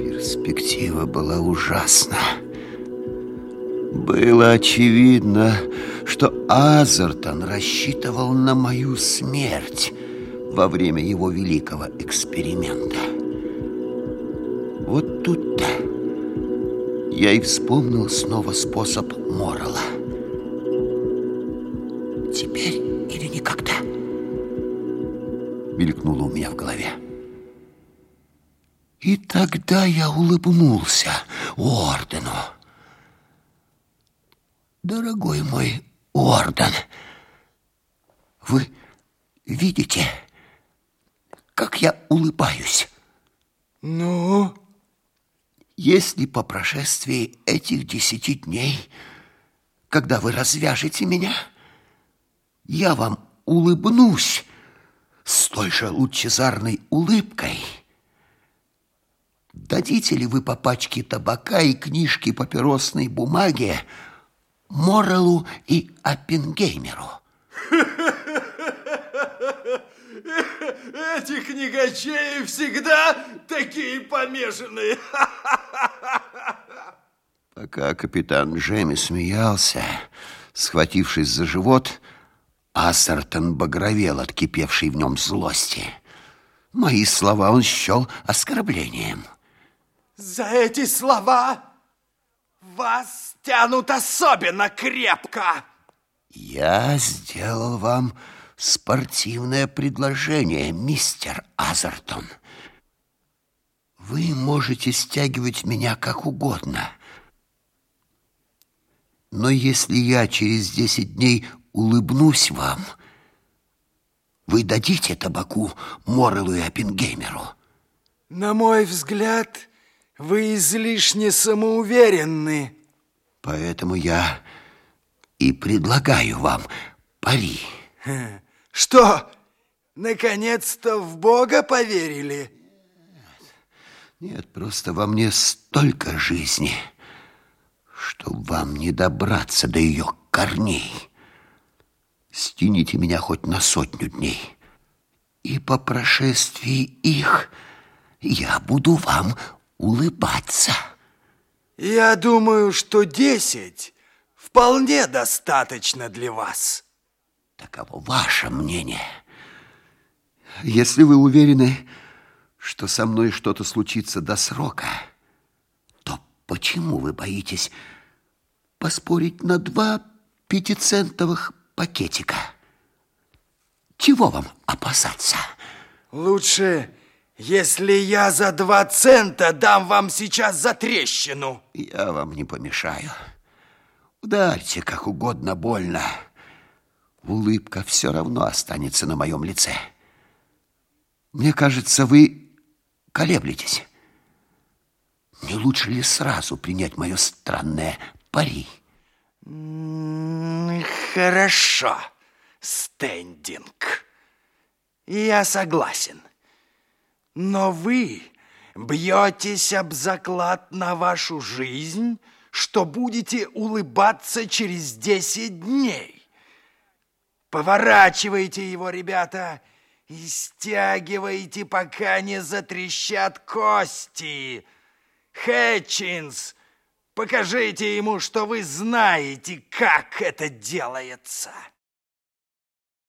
Перспектива была ужасна. Было очевидно, что Азертон рассчитывал на мою смерть во время его великого эксперимента. Вот тут-то я и вспомнил снова способ Морала. Мелькнуло у меня в голове. И тогда я улыбнулся Ордену. Дорогой мой Орден, вы видите, как я улыбаюсь? Ну? Если по прошествии этих десяти дней, когда вы развяжете меня, я вам улыбнусь с той же лучезарной улыбкой, дадите ли вы по пачке табака и книжки папиросной бумаги Морелу и Оппенгеймеру? Эти книгачеи всегда такие помешанные. Пока капитан Джемми смеялся, схватившись за живот, Ассертон багровел от кипевшей в нем злости. Мои слова он счел оскорблением. За эти слова вас тянут особенно крепко. Я сделал вам спортивное предложение, мистер Азертон. Вы можете стягивать меня как угодно. Но если я через десять дней улыбнусь вам, вы дадите табаку Морелу и Оппенгеймеру? На мой взгляд, вы излишне самоуверенны. Поэтому я и предлагаю вам пари. Что, наконец-то в Бога поверили? Нет, нет, просто во мне столько жизни, что вам не добраться до ее корней. Стяните меня хоть на сотню дней, и по прошествии их я буду вам улыбаться. Я думаю, что десять вполне достаточно для вас. Таково ваше мнение. Если вы уверены, что со мной что-то случится до срока, то почему вы боитесь поспорить на два пятицентовых пакетика? Чего вам опасаться? Лучше, если я за два цента дам вам сейчас за трещину. Я вам не помешаю. Ударьте как угодно больно улыбка все равно останется на моем лице. Мне кажется, вы колеблетесь. Не лучше ли сразу принять мое странное пари? Хорошо, стендинг. Я согласен. Но вы бьетесь об заклад на вашу жизнь, что будете улыбаться через десять дней. Поворачивайте его, ребята, и стягивайте, пока не затрещат кости. Хэтчинс, покажите ему, что вы знаете, как это делается.